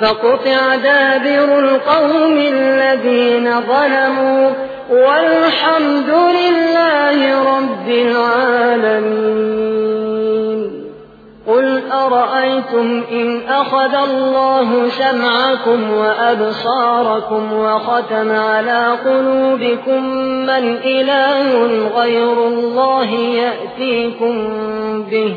فقطع دابر القوم الذين ظلموا والحمد لله رب العالمين. قل أرأيتم إن أخذ الله سمعكم وأبصاركم وختم على قلوبكم من إله غير الله يأتيكم به.